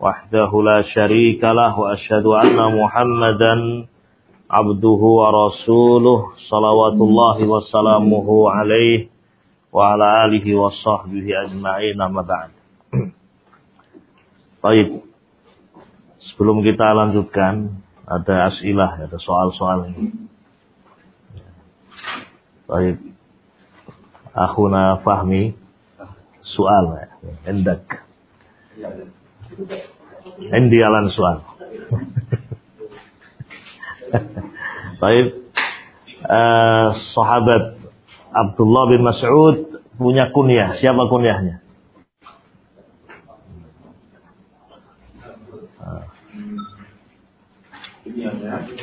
وحده لا شريك له وأشهد أن محمدا عبده ورسوله صلوات الله وسلامه عليه وعلى آله وصحبه أجمعين أما بعد Baik, sebelum kita lanjutkan ada asilah, ada soal-soal ini. Baik, Akhuna Fahmi, soal, endak. Indi alan soal. Baik, uh, sahabat Abdullah bin Mas'ud punya kunyah. Siapa kunyahnya?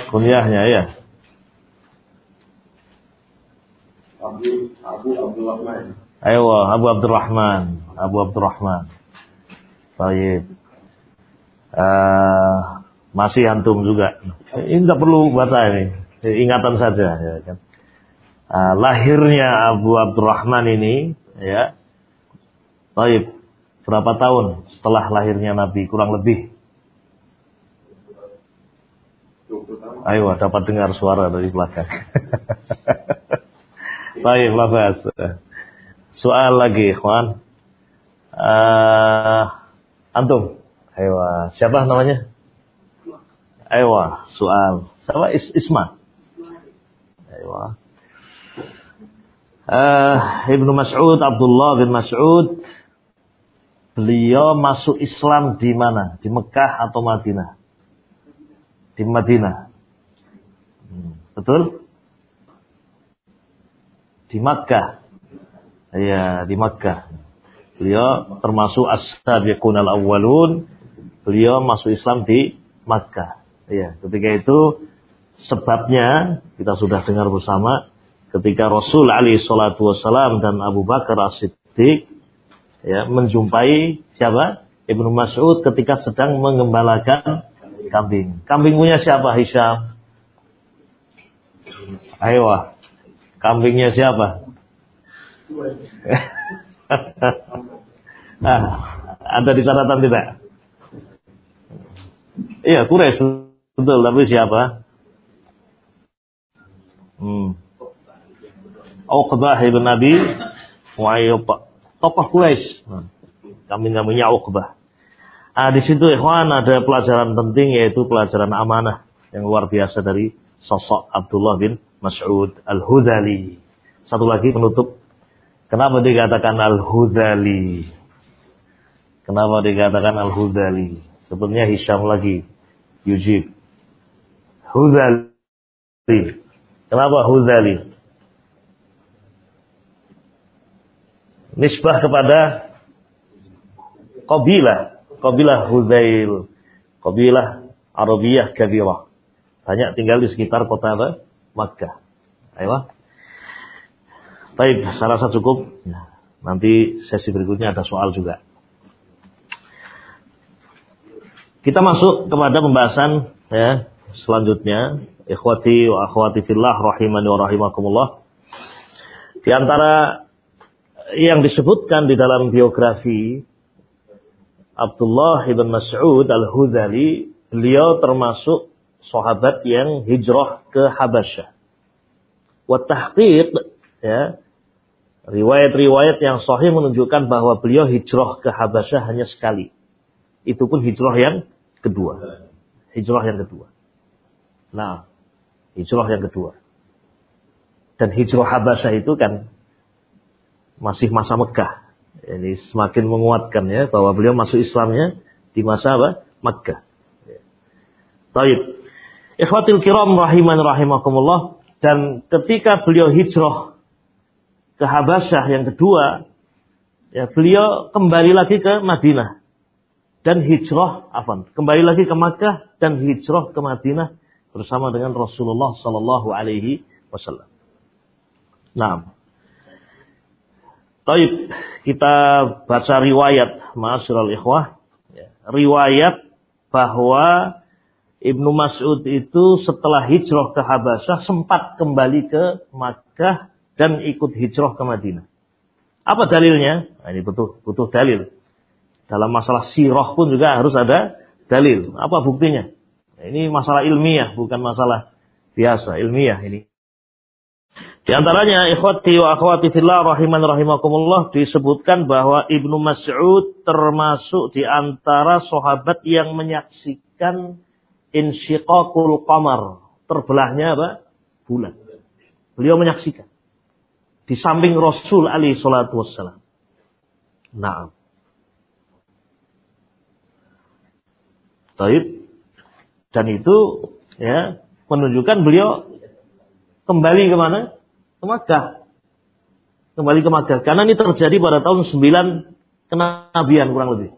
Kunyahnya ya. Abu Abu Abdurrahman. Ayo Abu Abdurrahman, Abu Abdurrahman. Baik. Uh, masih antum juga. Ini tidak perlu baca ini, ingatan saja ya kan. Uh, lahirnya Abu Abdurrahman ini ya. Baik. Berapa tahun setelah lahirnya Nabi? Kurang lebih. Ayo dapat dengar suara dari belakang. Baik, Lafaz. Soal lagi, ikhwan. Uh, antum. Ayo, siapa namanya? Ayo, soal. Siapa Is Isma? Ayo. Uh, Ibnu Mas'ud, Abdullah bin Mas'ud, beliau masuk Islam di mana? Di Mekah atau Madinah? Di Madinah. Hmm, betul? Di Makkah. Iya, di Makkah. Beliau termasuk as-sabiqun al-awwalun. Beliau masuk Islam di Makkah. Iya, ketika itu sebabnya kita sudah dengar bersama ketika Rasul Ali salatu wasalam dan Abu Bakar As-Siddiq ya menjumpai siapa? Ibnu Mas'ud ketika sedang mengembalakan kambing. Kambing punya siapa? Hisham. Ayo, kambingnya siapa? nah, ada di catatan tidak? Iya, Quraisy betul, tapi siapa? Hmm. Uqbah ibn Nabi Muayyub tokoh Quraisy. Hmm. Kambing-kambingnya Uqbah. Nah, di situ ikhwan ada pelajaran penting yaitu pelajaran amanah yang luar biasa dari sosok Abdullah bin Mas'ud Al-Hudali. Satu lagi penutup. Kenapa dikatakan Al-Hudali? Kenapa dikatakan Al-Hudali? Sebetulnya Hisham lagi. Yujib. Hudali. Kenapa Hudali? Nisbah kepada Qabilah. Qabilah Hudail. Qabilah Arabiyah Kabirah. Banyak tinggal di sekitar kota apa? Makkah. Ayo. Baik, saya rasa cukup. Ya, nanti sesi berikutnya ada soal juga. Kita masuk kepada pembahasan ya selanjutnya. Ikhwati wa akhwati fillah rahimani wa rahimakumullah. Di antara yang disebutkan di dalam biografi Abdullah ibn Mas'ud al-Hudali, beliau termasuk sahabat yang hijrah ke Habasyah. Wa tahqiq ya, riwayat-riwayat yang sahih menunjukkan bahwa beliau hijrah ke Habasyah hanya sekali. Itu pun hijrah yang kedua. Hijrah yang kedua. Nah, hijrah yang kedua. Dan hijrah Habasyah itu kan masih masa Mekah. Ini semakin menguatkan ya bahwa beliau masuk Islamnya di masa apa? Mekah. Taib. Ikhwatil kiram rahiman rahimakumullah dan ketika beliau hijrah ke Habasyah yang kedua, ya beliau kembali lagi ke Madinah dan hijrah, afan, kembali lagi ke Makkah dan hijrah ke Madinah bersama dengan Rasulullah sallallahu alaihi wasallam. Nah, Taib, kita baca riwayat Ma'asyiral Ikhwah. Ya, riwayat bahwa Ibnu Mas'ud itu setelah hijrah ke Habasyah sempat kembali ke Makkah dan ikut hijrah ke Madinah. Apa dalilnya? Nah, ini butuh butuh dalil. Dalam masalah sirah pun juga harus ada dalil. Apa buktinya? Nah, ini masalah ilmiah, bukan masalah biasa, ilmiah ini. Di antaranya ikhwati wa akhwati fillah rahiman rahimakumullah disebutkan bahwa Ibnu Mas'ud termasuk di antara sahabat yang menyaksikan insyiqaqul qamar, terbelahnya apa? bulan. Beliau menyaksikan di samping Rasul alaihi salatu wassalam. Nah. Taib. Dan itu ya menunjukkan beliau kembali ke mana? ke Makkah. Kembali ke Makkah. Karena ini terjadi pada tahun 9 kenabian kurang lebih.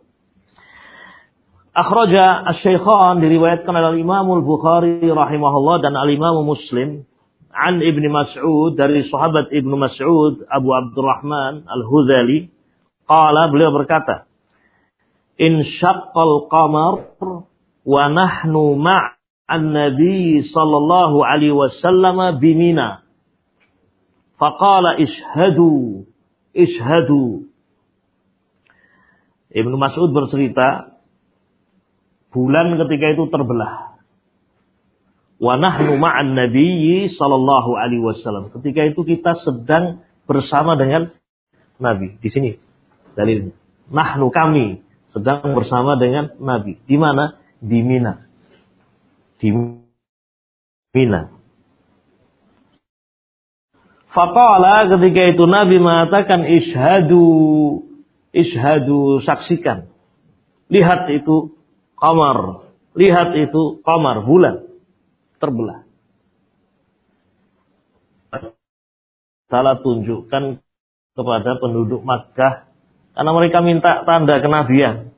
Akhraja Asy-Syaikhan diriwayatkan oleh Imam Al-Bukhari rahimahullah dan Al-Imam Muslim an Ibnu Mas'ud dari sahabat Ibnu Mas'ud Abu Abdurrahman Al-Hudhali qala beliau berkata In syaqqal qamar wa nahnu ma'an nabi sallallahu alaihi wasallam bimina Faqala ishadu, ishadu. Ibnu Mas'ud bercerita, bulan ketika itu terbelah. Wa nahnu ma'an nabiyyi sallallahu alaihi wasallam. Ketika itu kita sedang bersama dengan Nabi. Di sini dalilnya. Nahnu kami sedang bersama dengan Nabi. Di mana? Di Mina. Di Mina. Faqala ketika itu Nabi mengatakan ishadu, ishadu, saksikan. Lihat itu kamar, lihat itu kamar, bulan terbelah. Salah tunjukkan kepada penduduk Makkah karena mereka minta tanda kenabian.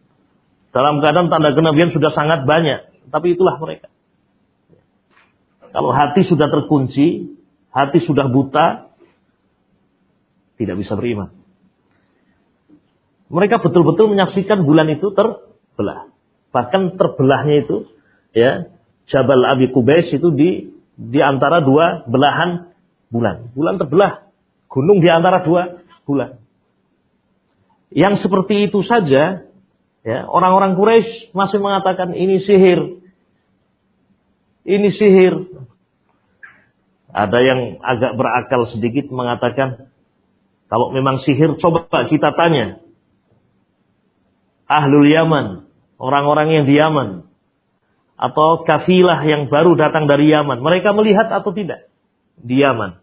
Dalam keadaan tanda kenabian sudah sangat banyak, tapi itulah mereka. Kalau hati sudah terkunci, hati sudah buta, tidak bisa beriman. Mereka betul-betul menyaksikan bulan itu terbelah. Bahkan terbelahnya itu ya Jabal Abi Kubais itu di di antara dua belahan bulan. Bulan terbelah. Gunung di antara dua bulan. Yang seperti itu saja ya orang-orang Quraisy masih mengatakan ini sihir. Ini sihir. Ada yang agak berakal sedikit mengatakan kalau memang sihir, coba kita tanya. Ahlul Yaman, orang-orang yang di Yaman, atau kafilah yang baru datang dari Yaman, mereka melihat atau tidak di Yaman,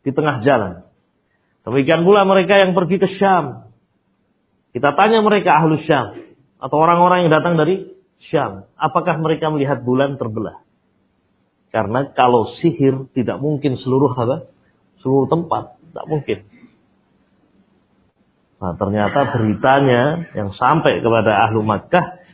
di tengah jalan. Demikian pula mereka yang pergi ke Syam. Kita tanya mereka Ahlul Syam, atau orang-orang yang datang dari Syam, apakah mereka melihat bulan terbelah? Karena kalau sihir tidak mungkin seluruh apa? Seluruh tempat, tidak mungkin. Nah, ternyata beritanya yang sampai kepada ahlu Makkah,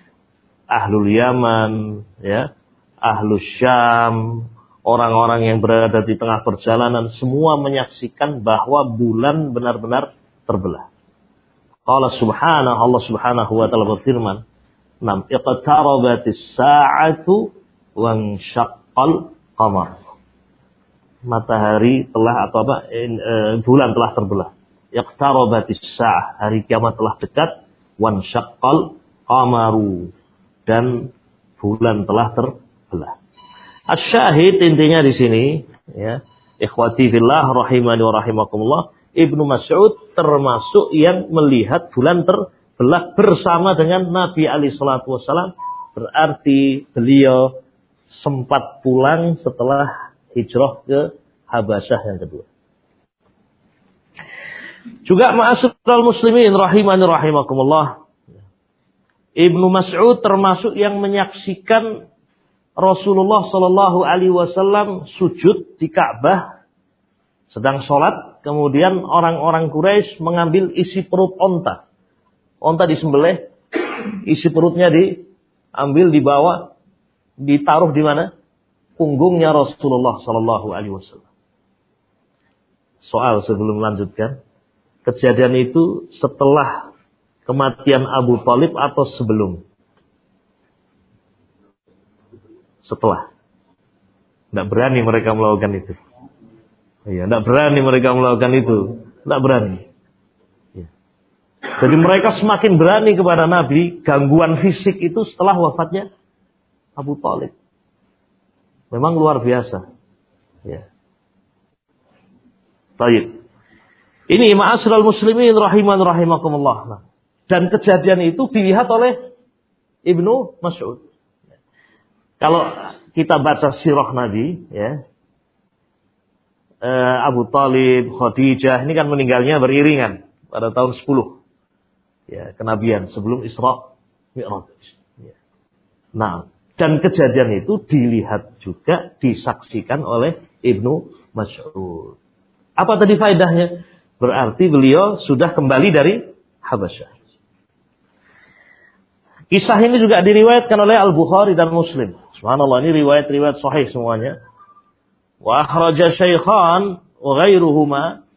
ahlu Yaman, ya, ahlu Syam, orang-orang yang berada di tengah perjalanan semua menyaksikan bahwa bulan benar-benar terbelah. Allah subhanahu Allah subhanahu wa ta'ala berfirman, "Nam iqtarabatis sa'atu wa syaqqal qamar." Matahari telah atau apa? Eh, bulan telah terbelah iqtarabatis sa'ah, hari kiamat telah dekat, wan syaqqal qamaru dan bulan telah terbelah. Asyahid intinya di sini ya, ikhwati fillah rahimani wa rahimakumullah, Ibnu Mas'ud termasuk yang melihat bulan terbelah bersama dengan Nabi alaihi salatu wasallam, berarti beliau sempat pulang setelah hijrah ke Habasyah yang kedua. Juga ma'asyiral muslimin rahimani rahimakumullah. Ibnu Mas'ud termasuk yang menyaksikan Rasulullah Shallallahu Alaihi Wasallam sujud di Ka'bah sedang sholat, kemudian orang-orang Quraisy mengambil isi perut onta, onta disembelih, isi perutnya diambil dibawa, ditaruh di mana? punggungnya Rasulullah Sallallahu Alaihi Wasallam. Soal sebelum melanjutkan, kejadian itu setelah kematian Abu Talib atau sebelum? Setelah. Tidak berani mereka melakukan itu. Iya, tidak berani mereka melakukan itu. Tidak berani. Ya. Jadi mereka semakin berani kepada Nabi, gangguan fisik itu setelah wafatnya Abu Talib. Memang luar biasa. Ya. Baik. Ini ma'asral muslimin rahiman rahimakumullah. Nah, dan kejadian itu dilihat oleh Ibnu Mas'ud. Kalau kita baca sirah Nabi, ya, eh, Abu Talib, Khadijah, ini kan meninggalnya beriringan pada tahun 10. Ya, kenabian sebelum Isra Mi'raj. Ya. Nah, dan kejadian itu dilihat juga disaksikan oleh Ibnu Mas'ud. Apa tadi faedahnya? Berarti beliau sudah kembali dari Habasyah. Kisah ini juga diriwayatkan oleh Al-Bukhari dan Muslim. Subhanallah ini riwayat-riwayat sahih semuanya. Syaikhan wa ghairuhuma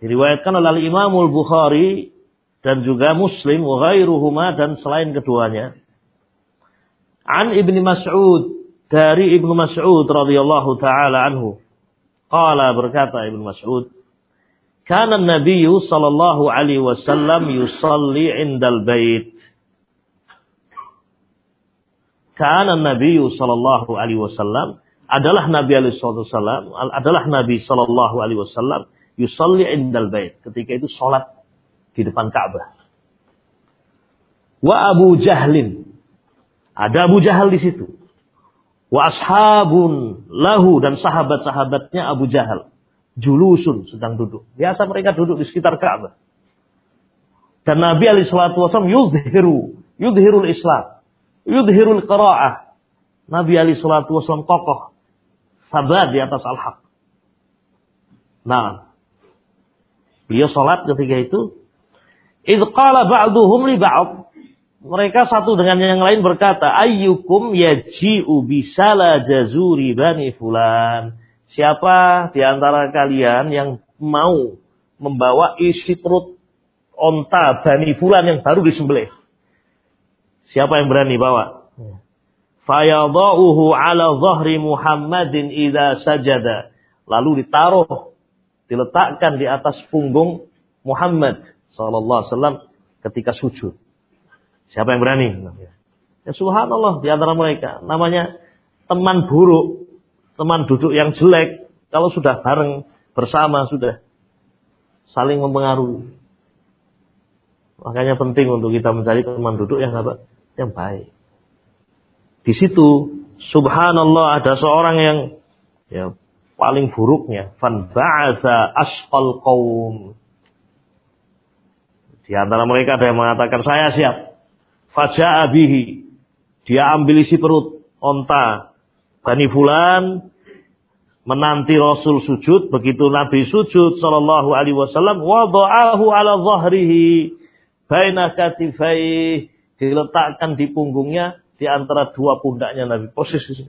diriwayatkan oleh Imam Al-Bukhari dan juga Muslim wa ghairuhuma dan selain keduanya. An Ibnu Mas'ud dari Ibnu Mas'ud radhiyallahu taala anhu. Qala berkata Ibnu Mas'ud, "Kana Nabi sallallahu alaihi wasallam yusalli 'indal bait." Kana Nabi sallallahu alaihi wasallam adalah Nabi alaihi wasallam adalah Nabi sallallahu alaihi wasallam yusalli indal bait ketika itu sholat di depan Ka'bah. Wa Abu Jahlin ada Abu Jahal di situ. Wa ashabun lahu dan sahabat-sahabatnya Abu Jahal. Julusun sedang duduk. Biasa mereka duduk di sekitar Ka'bah. Dan Nabi alaihi wasallam yudhiru, yudhirul Islam. Yudhirul qira'ah. Nabi alaihi wasallam kokoh sabar di atas al-haq. Nah, beliau sholat ketika itu. Idh qala ba'duhum li ba'd. Mereka satu dengan yang lain berkata, ayyukum yaji'u bisala jazuri bani fulan. Siapa di antara kalian yang mau membawa isi perut onta bani fulan yang baru disembelih? Siapa yang berani bawa? Fayadha'uhu ala zahri Muhammadin idza sajada. Lalu ditaruh diletakkan di atas punggung Muhammad sallallahu alaihi wasallam ketika sujud. Siapa yang berani? Ya subhanallah di antara mereka. Namanya teman buruk teman duduk yang jelek. Kalau sudah bareng bersama sudah saling mempengaruhi. Makanya penting untuk kita mencari teman duduk yang apa? Yang baik di situ subhanallah ada seorang yang ya paling buruknya fan ba'asa asqal qaum. Di antara mereka ada yang mengatakan saya siap. Faja'a bihi. Dia ambil isi perut onta Bani Fulan menanti Rasul sujud begitu Nabi sujud sallallahu alaihi wasallam wada'ahu ala zahrihi baina katifai diletakkan di punggungnya di antara dua pundaknya Nabi. Posisi.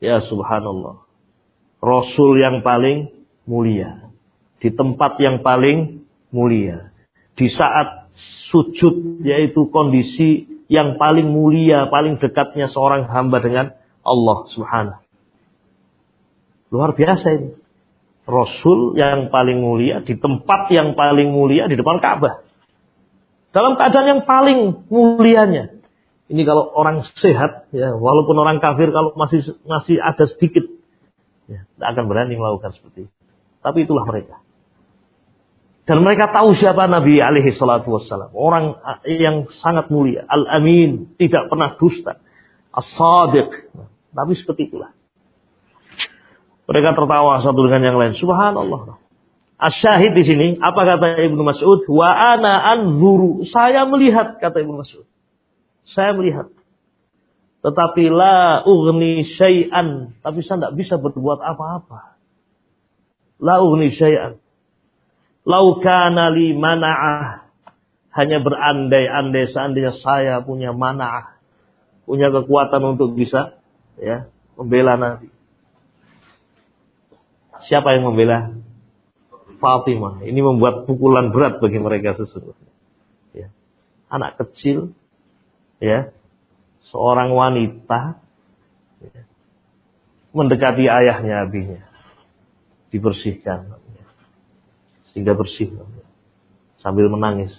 Ya subhanallah. Rasul yang paling mulia. Di tempat yang paling mulia. Di saat sujud yaitu kondisi yang paling mulia, paling dekatnya seorang hamba dengan Allah subhanahu. Luar biasa ini. Rasul yang paling mulia di tempat yang paling mulia di depan Ka'bah. Dalam keadaan yang paling mulianya. Ini kalau orang sehat, ya, walaupun orang kafir kalau masih masih ada sedikit, ya, tidak akan berani melakukan seperti itu. Tapi itulah mereka. Dan mereka tahu siapa Nabi alaihi salatu wassalam. Orang yang sangat mulia. Al-amin. Tidak pernah dusta. As-sadiq. Tapi seperti itulah. Mereka tertawa satu dengan yang lain. Subhanallah. Asyahid di sini, apa kata Ibnu Mas'ud? Wa ana anzuru. Saya melihat, kata Ibnu Mas'ud. Saya melihat. Tetapi la ugni syai'an. Tapi saya tidak bisa berbuat apa-apa. La ugni syai'an. Lau kana li mana'ah. Hanya berandai-andai seandainya saya punya mana'ah. punya kekuatan untuk bisa ya membela Nabi. Siapa yang membela? Fatimah. Ini membuat pukulan berat bagi mereka sesungguhnya. Ya. Anak kecil, ya, seorang wanita ya, mendekati ayahnya, abinya, dibersihkan, sehingga bersih, sambil menangis.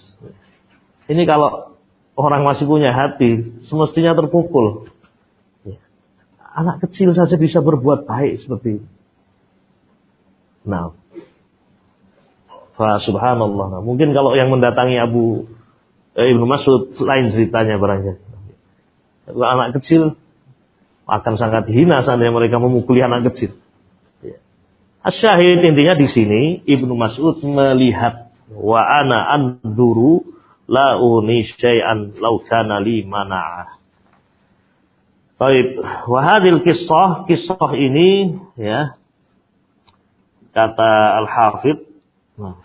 Ini kalau orang masih punya hati, semestinya terpukul. Ya. Anak kecil saja bisa berbuat baik seperti ini. Nah, Fa subhanallah. Nah, mungkin kalau yang mendatangi Abu eh, Ibnu Mas'ud lain ceritanya barangkali. Anak kecil akan sangat hina seandainya mereka memukuli anak kecil. Ya. Asyahid intinya di sini Ibnu Mas'ud melihat wa ana anzuru la uni syai'an law kana li mana'ah. Baik, wa hadil kisah, kisah ini ya kata Al-Hafidh Nah,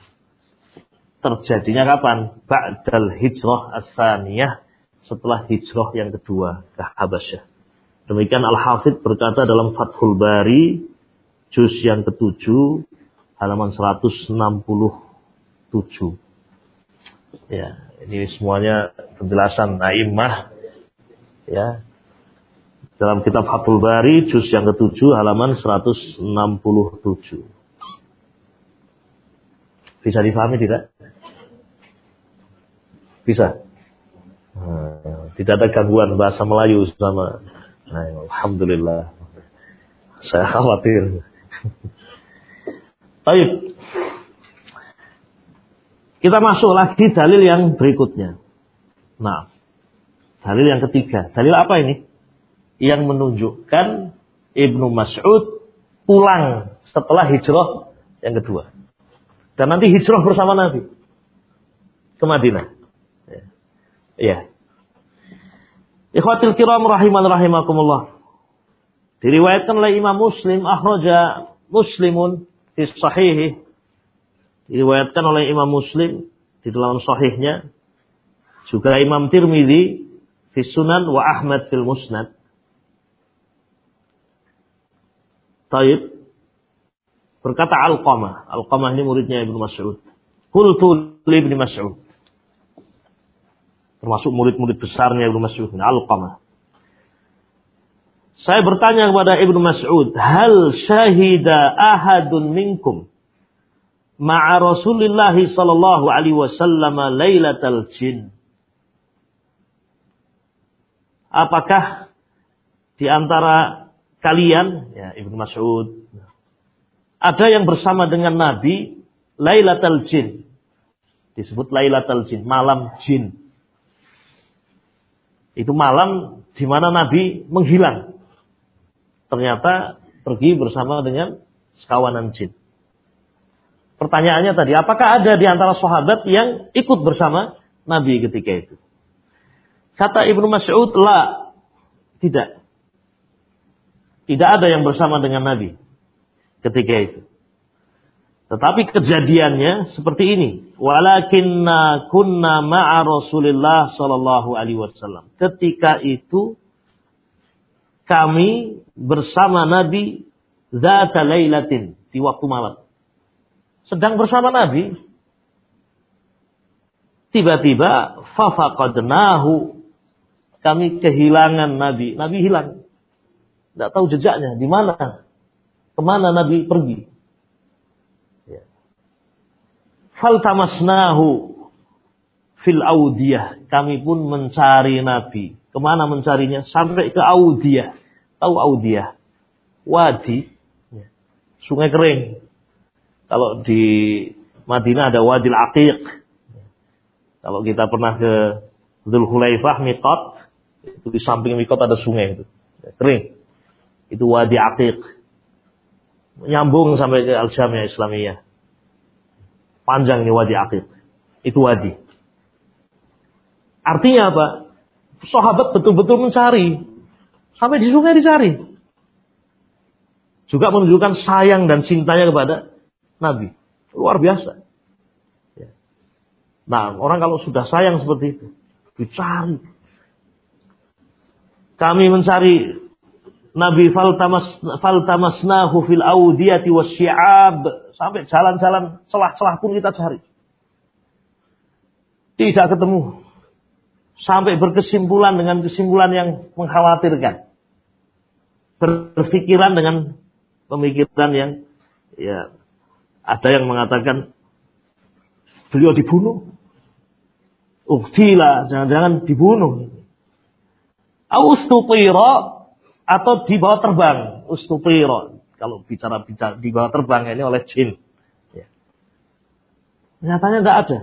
terjadinya kapan? Ba'dal hijrah as-saniyah setelah hijrah yang kedua ke Habasyah. Demikian Al-Hafidh berkata dalam Fathul Bari juz yang ketujuh halaman 167. Ya, ini semuanya penjelasan A'immah ya. Dalam kitab Fathul Bari juz yang ketujuh halaman 167. Bisa difahami tidak? Bisa. Nah, tidak ada gangguan bahasa Melayu sama. Nah, Alhamdulillah. Saya khawatir. Baik. Kita masuk lagi dalil yang berikutnya. Nah, dalil yang ketiga. Dalil apa ini? Yang menunjukkan Ibnu Mas'ud pulang setelah hijrah yang kedua. Dan nanti hijrah bersama Nabi ke Madinah. Ya. ya. Ikhwatil kiram rahiman rahimakumullah. Diriwayatkan oleh Imam Muslim akhraja Muslimun di sahihi. Diriwayatkan oleh Imam Muslim di dalam sahihnya. Juga Imam Tirmidzi di Sunan wa Ahmad fil Musnad. Taib Berkata Al-Qamah. Al-Qamah ini muridnya Ibnu Mas'ud. Qultu li Ibnu Mas'ud. Termasuk murid-murid besarnya Ibnu Mas'ud. Al-Qamah. Saya bertanya kepada Ibnu Mas'ud, "Hal syahida ahadun minkum ma'a Rasulillah sallallahu alaihi wasallam lailatal jin?" Apakah di antara kalian, ya Ibnu Mas'ud, ada yang bersama dengan Nabi Lailatul Jin. Disebut Lailatul Jin, malam jin. Itu malam di mana Nabi menghilang. Ternyata pergi bersama dengan sekawanan jin. Pertanyaannya tadi, apakah ada di antara sahabat yang ikut bersama Nabi ketika itu? Kata Ibnu Mas'ud, la. Tidak. Tidak ada yang bersama dengan Nabi ketika itu. Tetapi kejadiannya seperti ini. Walakinna kunna ma'a Rasulillah sallallahu alaihi wasallam. Ketika itu kami bersama Nabi zata lailatin di waktu malam. Sedang bersama Nabi. Tiba-tiba fafaqadnahu kami kehilangan Nabi. Nabi hilang. Tidak tahu jejaknya di mana. Ke mana Nabi pergi? Ya. Faltamasnahu fil audiyah. Kami pun mencari Nabi. Ke mana mencarinya? Sampai ke audiyah. Tahu audiyah? Wadi. Ya. Sungai kering. Kalau di Madinah ada Wadil Aqiq. Kalau kita pernah ke Dhul Hulaifah, Mikot, itu di samping Mikot ada sungai itu. Ya, kering. Itu Wadi Aqiq nyambung sampai ke Al-Jamiah Islamiyah. Panjang ini wadi akid. Itu wadi. Artinya apa? Sahabat betul-betul mencari. Sampai di sungai dicari. Juga menunjukkan sayang dan cintanya kepada Nabi. Luar biasa. Ya. Nah, orang kalau sudah sayang seperti itu, dicari. Kami mencari Nabi faltamas faltamasnahu fil audiyati wasyi'ab sampai jalan-jalan celah-celah pun kita cari. Tidak ketemu. Sampai berkesimpulan dengan kesimpulan yang mengkhawatirkan. Berpikiran dengan pemikiran yang ya ada yang mengatakan beliau dibunuh. Uktila, jangan-jangan dibunuh. Austupira atau dibawa terbang ustupiro kalau bicara bicara dibawa terbang ini oleh jin. Ya. nyatanya tidak ada.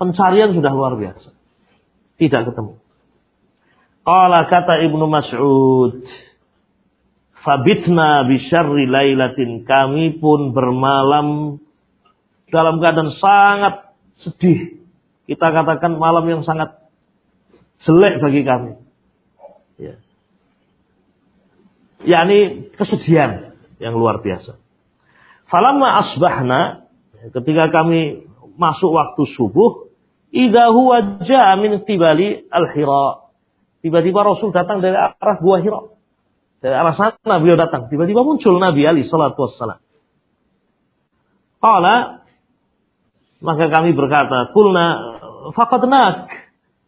Pencarian sudah luar biasa. Tidak ketemu. Qala kata Ibnu Mas'ud Fabitna bisyarri lailatin. Kami pun bermalam dalam keadaan sangat sedih. Kita katakan malam yang sangat jelek bagi kami. Ya yakni kesedihan yang luar biasa. Falamma asbahna ketika kami masuk waktu subuh, idza huwa jaa min tibali al-Hira. Tiba-tiba Rasul datang dari arah gua Hira. Dari arah sana beliau datang. Tiba-tiba muncul Nabi Ali salatu wassalam. Qala maka kami berkata, "Kulna faqadnak."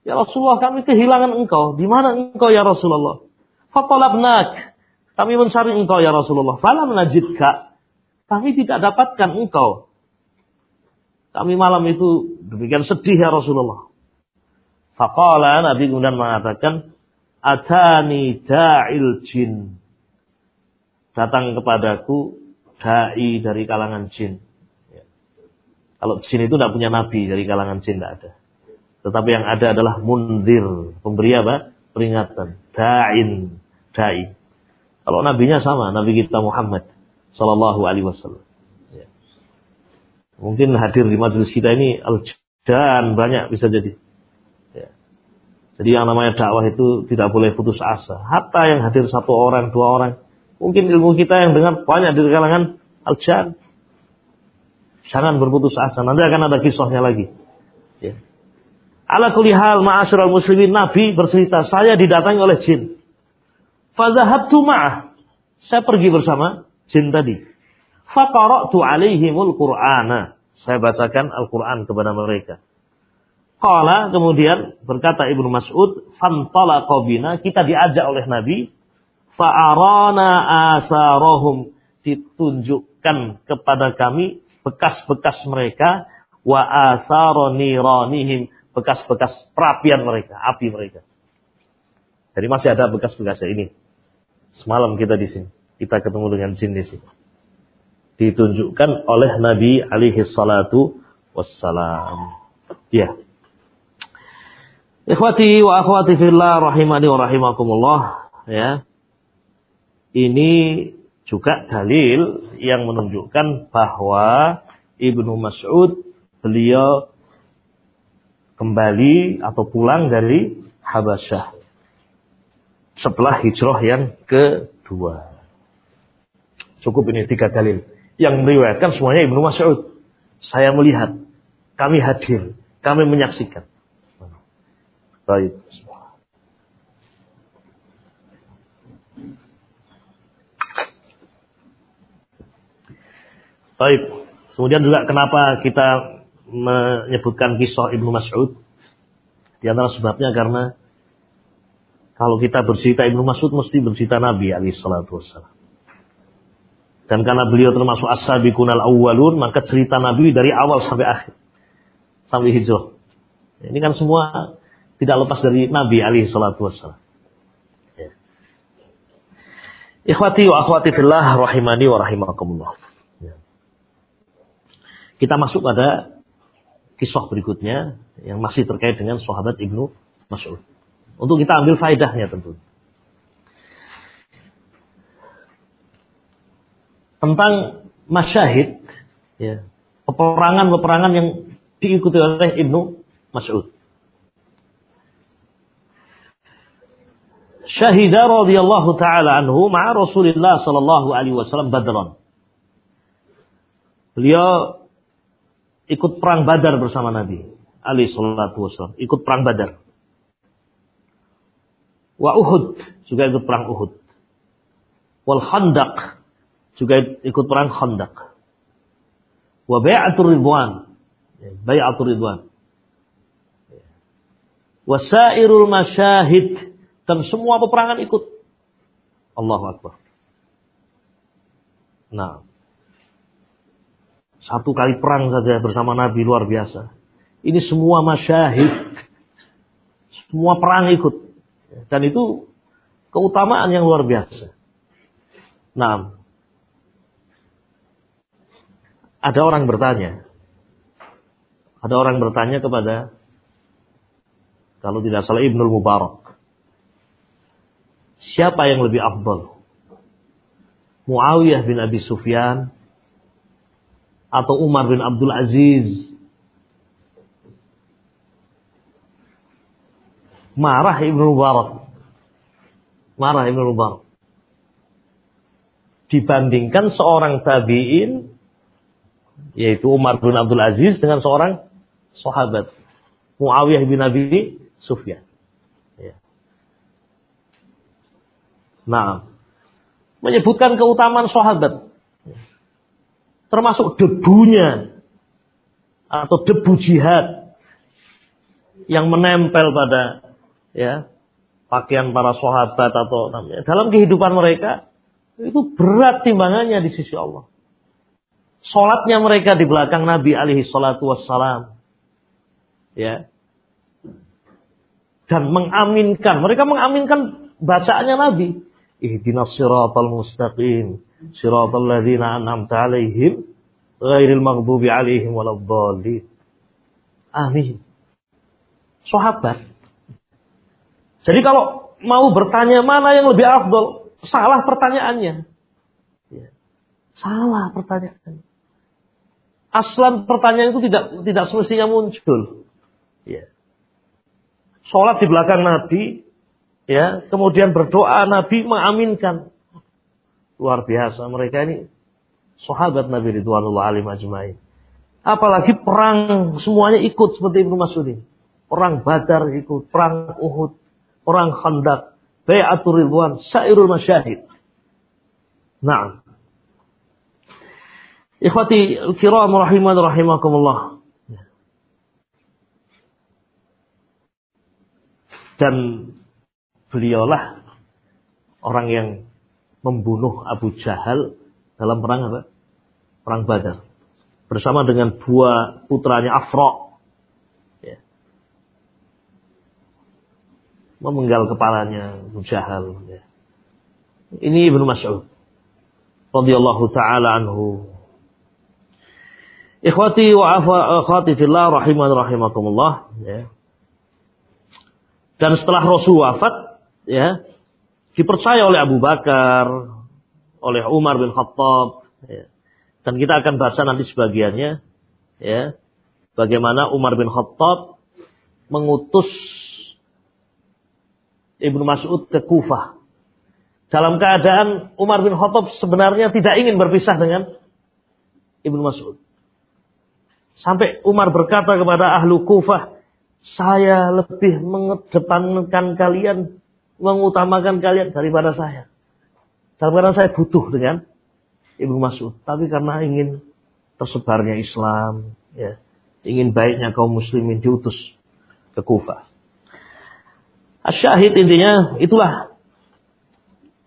Ya Rasulullah, kami kehilangan engkau. Di mana engkau ya Rasulullah? Fatalabnak. Kami mencari engkau ya Rasulullah. Fala menajidka. Kami tidak dapatkan engkau. Kami malam itu demikian sedih ya Rasulullah. Faqala Nabi kemudian mengatakan, Atani da'il jin. Datang kepadaku da'i dari kalangan jin. Ya. Kalau jin itu tidak punya nabi dari kalangan jin tidak ada. Tetapi yang ada adalah mundir, pemberi apa? Peringatan. Da'in, da'i. Kalau nabinya sama, nabi kita Muhammad sallallahu alaihi wasallam. Ya. Mungkin hadir di majelis kita ini al-jan banyak bisa jadi. Ya. Jadi yang namanya dakwah itu tidak boleh putus asa. Hatta yang hadir satu orang, dua orang. Mungkin ilmu kita yang dengar banyak di kalangan al-jan. Jangan berputus asa. Nanti akan ada kisahnya lagi. Ya. Ala kulihal ma'asyiral muslimin Nabi bercerita saya didatangi oleh jin. Fadhahabtu ma'ah. Saya pergi bersama jin tadi. Faqara'tu alaihimul Qur'ana. Saya bacakan Al-Quran kepada mereka. Qala kemudian berkata Ibnu Mas'ud, fantalaqa bina, kita diajak oleh Nabi, fa'arana asarahum, ditunjukkan kepada kami bekas-bekas mereka, wa asaroniranihim, bekas-bekas perapian mereka, api mereka. Jadi masih ada bekas-bekasnya ini. Semalam kita di sini. Kita ketemu dengan jin di sini. Ditunjukkan oleh Nabi alaihi salatu wassalam. Ya. Ikhwati wa akhwati fillah rahimani wa rahimakumullah. Ya. Ini juga dalil yang menunjukkan bahwa Ibnu Mas'ud beliau kembali atau pulang dari Habasyah setelah hijrah yang kedua. Cukup ini tiga dalil. Yang meriwayatkan semuanya Ibnu Mas'ud. Saya melihat, kami hadir, kami menyaksikan. Baik. Baik. Kemudian juga kenapa kita menyebutkan kisah Ibnu Mas'ud? Di antara sebabnya karena kalau kita bercerita Ibnu Mas'ud mesti bercerita Nabi alaihi salatu wassalam. Dan karena beliau termasuk as-sabiqun al-awwalun, maka cerita Nabi dari awal sampai akhir. Sampai hijrah. Ini kan semua tidak lepas dari Nabi alaihi salatu wassalam. Ya. Ikhwati wa akhwati fillah rahimani wa rahimakumullah. Ya. Kita masuk pada kisah berikutnya yang masih terkait dengan sahabat Ibnu Mas'ud. Untuk kita ambil faedahnya tentu. Tentang masyahid, ya, peperangan-peperangan yang diikuti oleh Ibnu Mas'ud. Syahidah radhiyallahu taala anhu ma'a Rasulillah sallallahu alaihi wasallam Badran. Beliau ikut perang Badar bersama Nabi alaihi salatu wasallam, ikut perang Badar. Wa Uhud juga ikut perang Uhud. Wal Khandaq juga ikut perang Khandaq. Wa Bai'atul Ridwan. Ya, Bai'atul Ridwan. Wasairul masyahid dan semua peperangan ikut. Allahu Akbar. Nah, satu kali perang saja bersama Nabi luar biasa. Ini semua masyahid. Semua perang ikut. Dan itu keutamaan yang luar biasa. Nah, ada orang bertanya. Ada orang bertanya kepada kalau tidak salah Ibnul Mubarak. Siapa yang lebih afdal? Muawiyah bin Abi Sufyan atau Umar bin Abdul Aziz? Marah Ibnu Mubarak. Marah Ibnu Mubarak. Dibandingkan seorang tabi'in yaitu Umar bin Abdul Aziz dengan seorang sahabat Muawiyah bin Abi Sufyan. Ya. Nah, menyebutkan keutamaan sahabat. Termasuk debunya atau debu jihad yang menempel pada ya pakaian para sahabat atau namanya dalam kehidupan mereka itu berat timbangannya di sisi Allah. Sholatnya mereka di belakang Nabi alaihi salatu wassalam. Ya, dan mengaminkan. Mereka mengaminkan bacaannya Nabi. Ihdinas siratal mustaqim. Siratal ladzina an'amta alaihim. Ghairil maghdubi alaihim waladdallin. Amin. Sahabat. Jadi kalau mau bertanya mana yang lebih afdol, salah pertanyaannya. Ya. Salah pertanyaannya. Aslan pertanyaan itu tidak tidak semestinya muncul. Ya sholat di belakang Nabi, ya, kemudian berdoa Nabi mengaminkan. Luar biasa mereka ini sahabat Nabi Ridwanullah alim ajmain. Apalagi perang semuanya ikut seperti Ibnu Mas'ud ini. Perang Badar ikut, perang Uhud, perang Khandaq, Bai'atul Ridwan, Sairul Masyahid. Nah. Ikhwati kiram rahiman rahimakumullah. Dan beliaulah orang yang membunuh Abu Jahal dalam perang apa? Perang Badar. Bersama dengan dua putranya Afra. Ya. Memenggal kepalanya Jahal. Ya. Ini Ibnu Mas'ud. radhiyallahu taala anhu. Ikhwati wa akhwati fillah rahiman rahimakumullah ya. Dan setelah Rasul wafat, ya, dipercaya oleh Abu Bakar, oleh Umar bin Khattab, ya. dan kita akan baca nanti sebagiannya, ya, bagaimana Umar bin Khattab mengutus Ibnu Mas'ud ke Kufah. Dalam keadaan Umar bin Khattab sebenarnya tidak ingin berpisah dengan Ibnu Mas'ud. Sampai Umar berkata kepada ahlu Kufah, saya lebih mengedepankan kalian, mengutamakan kalian daripada saya. Daripada saya butuh dengan Ibnu Mas'ud. Tapi karena ingin tersebarnya Islam, ya, ingin baiknya kaum muslimin diutus ke Kufah. Asyahid intinya itulah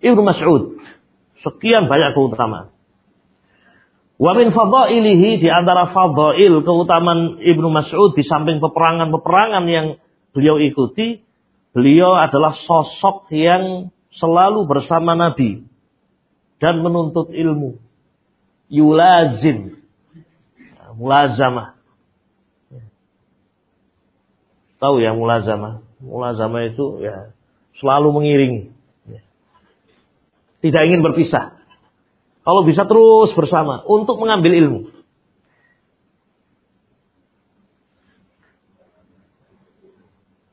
Ibnu Mas'ud. Sekian banyak keutamaan. Wa min fadailihi di antara fadail keutamaan Ibnu Mas'ud di samping peperangan-peperangan yang beliau ikuti, beliau adalah sosok yang selalu bersama Nabi dan menuntut ilmu. Yulazim. Mulazamah. Tahu ya mulazamah? Mulazamah itu ya selalu mengiringi. Tidak ingin berpisah. Kalau bisa terus bersama untuk mengambil ilmu.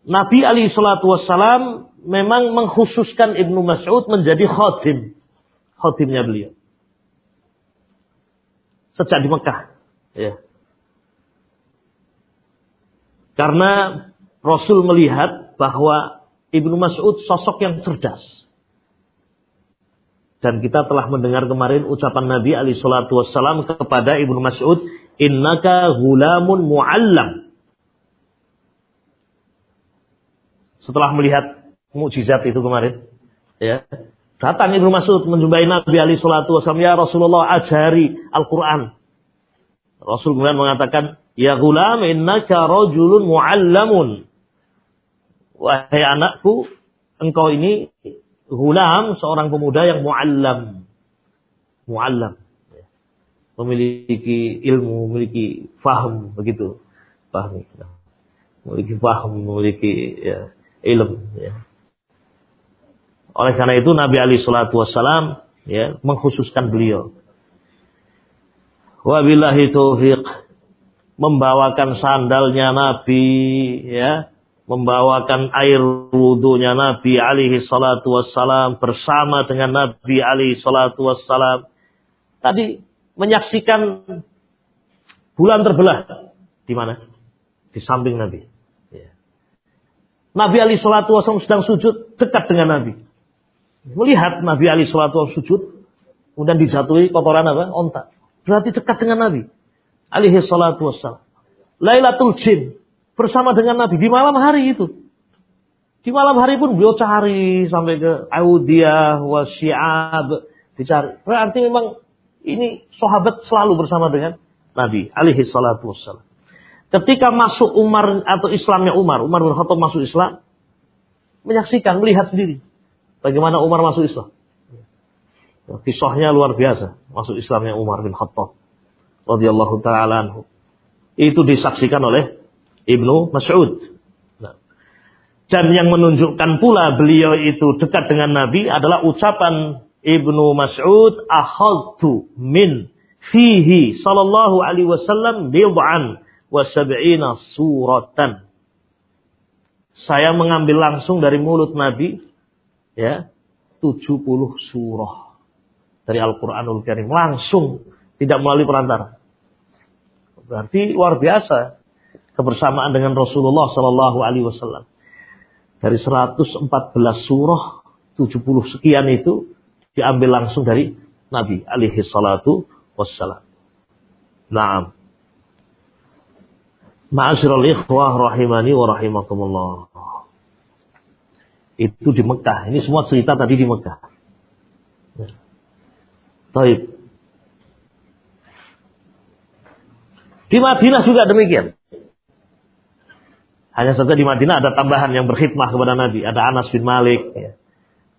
Nabi Ali Shallallahu Wasallam memang mengkhususkan Ibnu Mas'ud menjadi khotim. Khotimnya beliau. Sejak di Mekah. Ya. Karena Rasul melihat bahwa Ibnu Mas'ud sosok yang cerdas. Dan kita telah mendengar kemarin ucapan Nabi Ali Shallallahu Wasallam kepada Ibnu Mas'ud, Innaka gulamun mu'allam. Setelah melihat mukjizat itu kemarin, ya, datang Ibnu Mas'ud menjumpai Nabi Ali Shallallahu Wasallam, ya Rasulullah ajari Al-Quran. Rasul kemudian mengatakan, ya gulam innaka rajulun mu'allamun. Wahai anakku, engkau ini Gulam seorang pemuda yang muallam. Muallam. Memiliki ilmu, memiliki faham, begitu. Paham. Memiliki faham, memiliki ya, ilmu. Ya. Oleh karena itu Nabi Ali Shallallahu Wasallam ya mengkhususkan beliau. Wabillahi taufiq membawakan sandalnya Nabi ya membawakan air wudhunya Nabi alaihi salatu wassalam bersama dengan Nabi alaihi salatu wassalam. Tadi menyaksikan bulan terbelah. Di mana? Di samping Nabi. Ya. Nabi alaihi salatu wassalam sedang sujud dekat dengan Nabi. Melihat Nabi alaihi salatu wassalam sujud. Kemudian dijatuhi kotoran apa? Onta. Berarti dekat dengan Nabi. Alaihi salatu wassalam. Lailatul jin bersama dengan Nabi di malam hari itu. Di malam hari pun beliau cari sampai ke Audiyah, Wasyi'ab, dicari. Berarti memang ini sahabat selalu bersama dengan Nabi alaihi salatu wassalam. Ketika masuk Umar atau Islamnya Umar, Umar bin Khattab masuk Islam, menyaksikan, melihat sendiri bagaimana Umar masuk Islam. Kisahnya luar biasa, masuk Islamnya Umar bin Khattab radhiyallahu taala anhu. Itu disaksikan oleh Ibnu Mas'ud. Nah. Dan yang menunjukkan pula beliau itu dekat dengan Nabi adalah ucapan Ibnu Mas'ud akhadtu min fihi sallallahu alaihi wasallam bid'an wa sab'ina suratan. Saya mengambil langsung dari mulut Nabi ya 70 surah dari Al-Qur'anul Karim langsung tidak melalui perantara. Berarti luar biasa kebersamaan dengan Rasulullah Sallallahu Alaihi Wasallam. Dari 114 surah, 70 sekian itu diambil langsung dari Nabi alaihi salatu wassalam. Naam. Ma'asyiral ikhwah rahimani wa rahimakumullah. Itu di Mekah. Ini semua cerita tadi di Mekah. Taib. Di Madinah juga demikian. Hanya saja di Madinah ada tambahan yang berkhidmah kepada Nabi. Ada Anas bin Malik. Ya.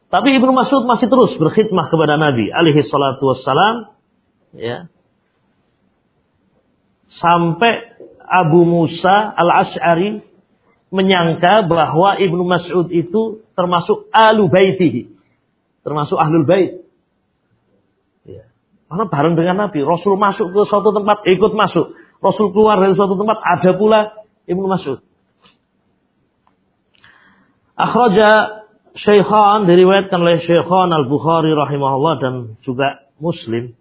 Tapi Ibnu Mas'ud masih terus berkhidmah kepada Nabi. Alaihi salatu wassalam. Ya. Sampai Abu Musa al-Ash'ari menyangka bahwa Ibnu Mas'ud itu termasuk alu baitihi. Termasuk ahlul bait. Ya. Karena bareng dengan Nabi. Rasul masuk ke suatu tempat, ikut masuk. Rasul keluar dari suatu tempat, ada pula Ibnu Mas'ud. Akhraja Syekhan diriwayatkan oleh Syekhan Al-Bukhari rahimahullah dan juga Muslim.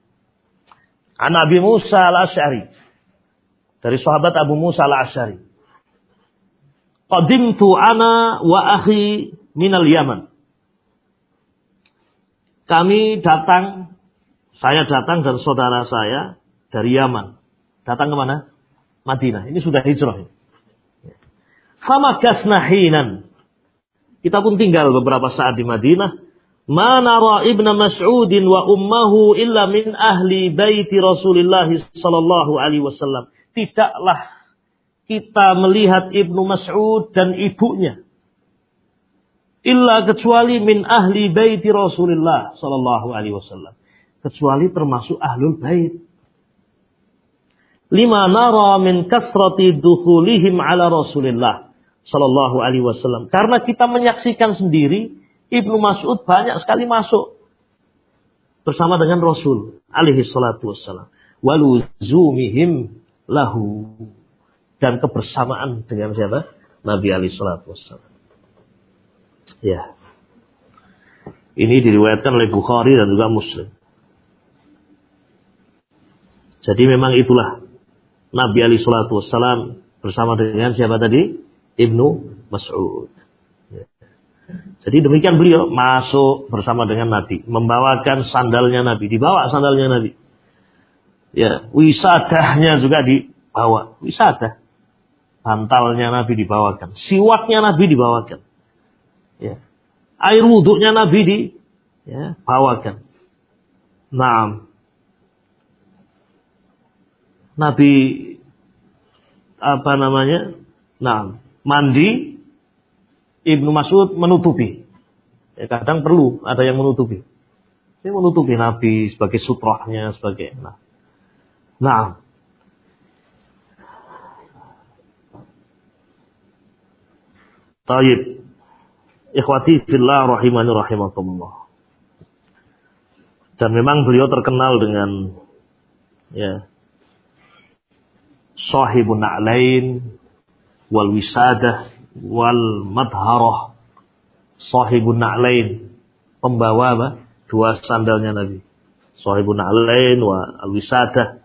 An Abi Musa Al-Asy'ari. Dari sahabat Abu Musa Al-Asy'ari. Qadimtu ana wa akhi minal Yaman. Kami datang, saya datang dan saudara saya dari Yaman. Datang ke mana? Madinah. Ini sudah hijrah. Fama gasnahinan. Kita pun tinggal beberapa saat di Madinah. Ma nara ibna Mas'udin wa ummahu illa min ahli baiti Rasulullah sallallahu alaihi wasallam. Tidaklah kita melihat Ibnu Mas'ud dan ibunya illa kecuali min ahli baiti Rasulullah sallallahu alaihi wasallam. Kecuali termasuk ahlul bait. Lima nara min kasrati dukhulihim ala Rasulillah Shallallahu Alaihi Wasallam. Karena kita menyaksikan sendiri Ibnu Mas'ud banyak sekali masuk bersama dengan Rasul alaihi salatu wassalam. Waluzumihim lahu dan kebersamaan dengan siapa? Nabi alaihi salatu wassalam. Ya. Ini diriwayatkan oleh Bukhari dan juga Muslim. Jadi memang itulah Nabi alaihi salatu wassalam bersama dengan siapa tadi? Ibnu Mas'ud. Ya. Jadi demikian beliau masuk bersama dengan Nabi, membawakan sandalnya Nabi, dibawa sandalnya Nabi. Ya, wisadahnya juga dibawa, wisadah. Bantalnya Nabi dibawakan, siwaknya Nabi dibawakan. Ya. Air wuduknya Nabi dibawakan. Ya, nah, Nabi apa namanya? Nah, mandi Ibnu Mas'ud menutupi. Ya, kadang perlu ada yang menutupi. Ini menutupi Nabi sebagai sutrahnya sebagai nah. Nah. Taib. Ikhwati fillah rahimani rahimakumullah. Dan memang beliau terkenal dengan ya sahibun na'lain wal wisadah wal madharah sahibun na'lain pembawa apa? dua sandalnya Nabi sahibun na'lain wa al wisadah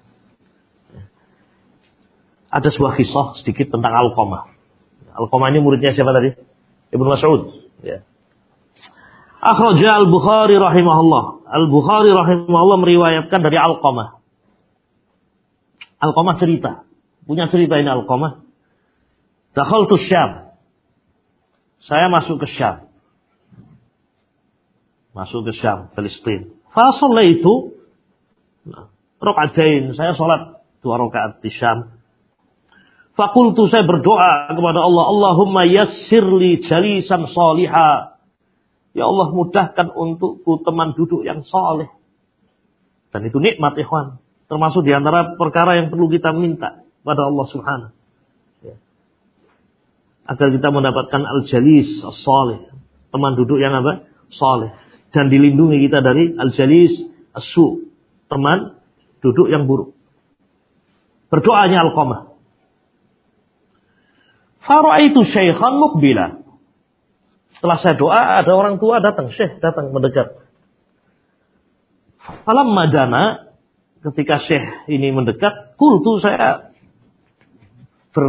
ada sebuah kisah sedikit tentang Al-Qamah. Al-Qamah ini muridnya siapa tadi? Ibnu Mas'ud. Ya. Akhraja Al-Bukhari rahimahullah. Al-Bukhari rahimahullah meriwayatkan dari Al-Qamah. Al-Qamah cerita. Punya cerita ini Al-Qamah. Dakhaltu Syam. Saya masuk ke Syam. Masuk ke Syam, Palestina. Fasalla itu rokaatain. Saya sholat dua rakaat di Syam. Fakultu saya berdoa kepada Allah. Allahumma yassirli jalisan salihah. Ya Allah mudahkan untukku teman duduk yang saleh. Dan itu nikmat ikhwan. Termasuk di antara perkara yang perlu kita minta pada Allah Subhanahu. Agar kita mendapatkan al-jalis as-salih. Teman duduk yang apa? Saleh. Dan dilindungi kita dari al-jalis as-su. Teman duduk yang buruk. Berdoanya al-qamah. itu syaikhan mukbila. Setelah saya doa, ada orang tua datang, syekh datang mendekat. Falam madana, ketika syekh ini mendekat, kultu saya ber,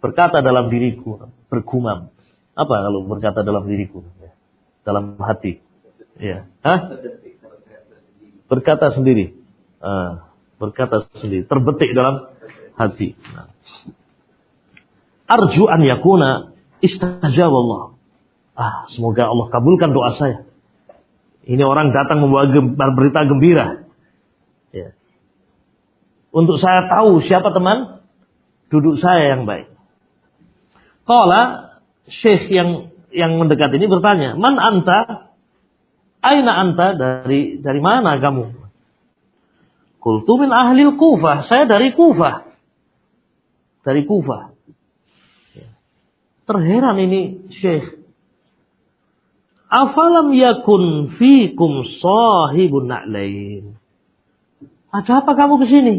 berkata dalam diriku, bergumam. Apa kalau berkata dalam diriku? Dalam hati. Ya. Hah? Berkata sendiri. Ah, berkata sendiri. Terbetik dalam hati. Nah. Arju an yakuna istajab Allah. Ah, semoga Allah kabulkan doa saya. Ini orang datang membawa berita gembira. Ya. Untuk saya tahu siapa teman duduk saya yang baik. Kala syekh yang yang mendekat ini bertanya, "Man anta? Aina anta? Dari dari mana kamu?" Kultu min ahli Kufah. Saya dari Kufah. Dari Kufah. Terheran ini Syekh. Afalam yakun fikum sahibun na'lain. Ada apa kamu ke sini?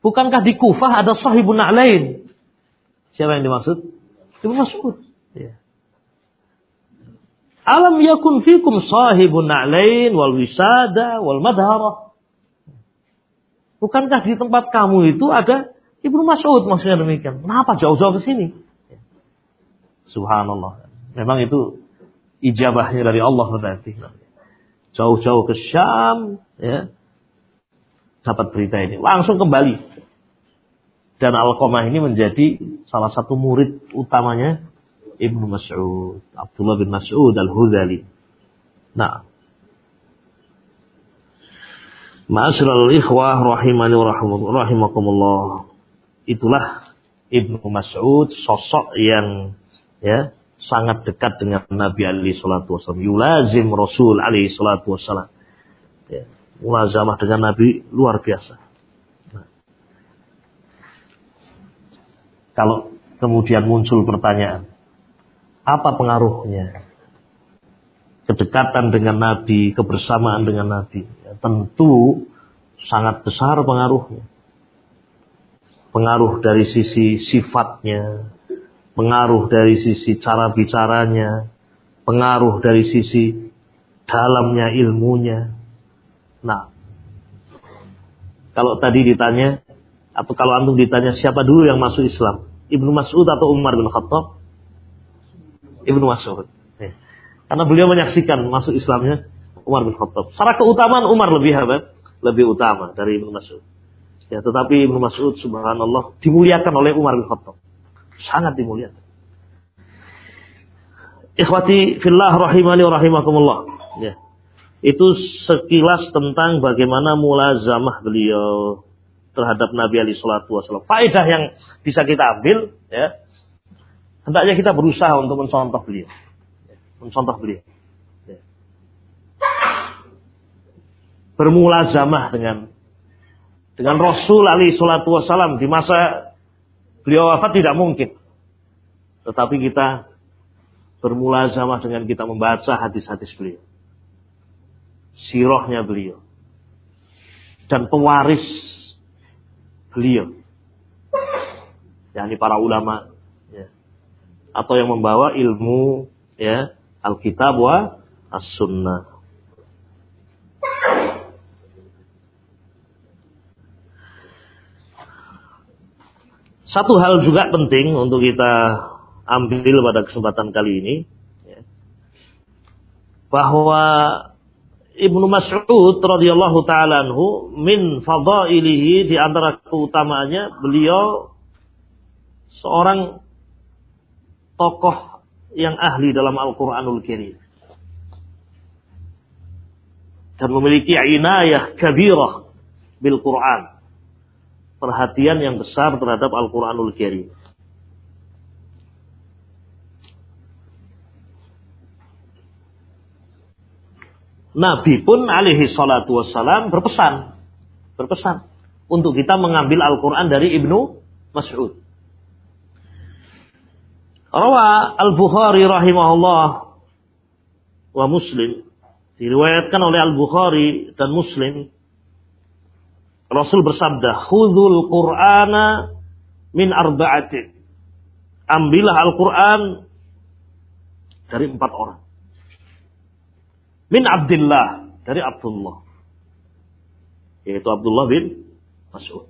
Bukankah di Kufah ada sahibun na'lain? Siapa yang dimaksud? Ibnu Mas'ud. Ya. Alam yakun fikum sahibun na'lain wal wisada wal madhara. Bukankah di tempat kamu itu ada Ibnu Mas'ud maksudnya demikian. Kenapa jauh-jauh ke sini? Ya. Subhanallah. Memang itu ijabahnya dari Allah berarti. Jauh-jauh ke Syam, ya, dapat berita ini. Langsung kembali dan Alqamah ini menjadi salah satu murid utamanya Ibnu Mas'ud, Abdullah bin Mas'ud Al-Hudali. Nah. Ma'asyiral ikhwah rahimani rahimakumullah. Itulah Ibnu Mas'ud sosok yang ya sangat dekat dengan Nabi alaihi salatu wasallam. Yulazim Rasul alaihi salatu wasallam. Ya, mulazamah dengan Nabi luar biasa. Kalau kemudian muncul pertanyaan, apa pengaruhnya? Kedekatan dengan Nabi, kebersamaan dengan Nabi, ya, tentu sangat besar pengaruhnya. Pengaruh dari sisi sifatnya, pengaruh dari sisi cara bicaranya, pengaruh dari sisi dalamnya ilmunya. Nah, kalau tadi ditanya atau kalau antum ditanya siapa dulu yang masuk Islam, Ibnu Mas'ud atau Umar bin Khattab? Ibnu Mas'ud. Ya. Karena beliau menyaksikan masuk Islamnya Umar bin Khattab. Secara keutamaan Umar lebih hebat, lebih utama dari Ibnu Mas'ud. Ya, tetapi Ibnu Mas'ud subhanallah dimuliakan oleh Umar bin Khattab. Sangat dimuliakan. Ikhwati fillah rahimani rahimakumullah. Ya. Itu sekilas tentang bagaimana mulazamah beliau terhadap Nabi Ali Shallallahu Wasallam. Faedah yang bisa kita ambil, ya, hendaknya kita berusaha untuk mencontoh beliau, mencontoh beliau. Ya. Bermulazamah dengan dengan Rasul Ali Shallallahu Wasallam di masa beliau wafat tidak mungkin, tetapi kita bermulazamah dengan kita membaca hadis-hadis beliau sirahnya beliau dan pewaris beliau yakni para ulama ya. atau yang membawa ilmu ya Alkitab wa As-Sunnah. Satu hal juga penting untuk kita ambil pada kesempatan kali ini ya, bahwa Ibnu Mas'ud radhiyallahu taala anhu min fadailihi di antara keutamaannya beliau seorang tokoh yang ahli dalam Al-Qur'anul Karim. Dan memiliki inayah kabirah bil Qur'an. Perhatian yang besar terhadap Al-Qur'anul Karim Nabi pun alaihi salatu wassalam berpesan. Berpesan. Untuk kita mengambil Al-Quran dari Ibnu Mas'ud. Rawa Al-Bukhari rahimahullah wa Muslim. Diriwayatkan oleh Al-Bukhari dan Muslim. Rasul bersabda, Khudul Qur'ana min arba'atin. Ambillah Al-Quran dari empat orang min Abdullah. Dari Abdullah. Yaitu Abdullah bin Mas'ud.